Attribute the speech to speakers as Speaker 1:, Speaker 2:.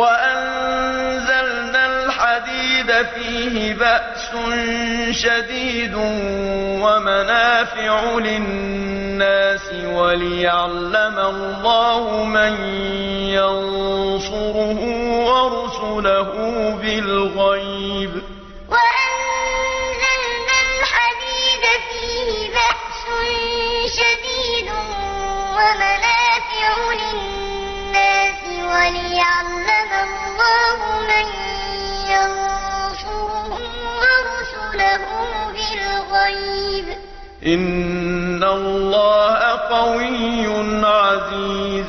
Speaker 1: وأنزلنا الحديد فيه بأس شديد
Speaker 2: ومنافع للناس وليعلم الله من ينصره ورسله بالغيب.
Speaker 1: وأنزلنا الحديد فيه بأس شديد ومنافع للناس
Speaker 2: إن الله قوي عزيز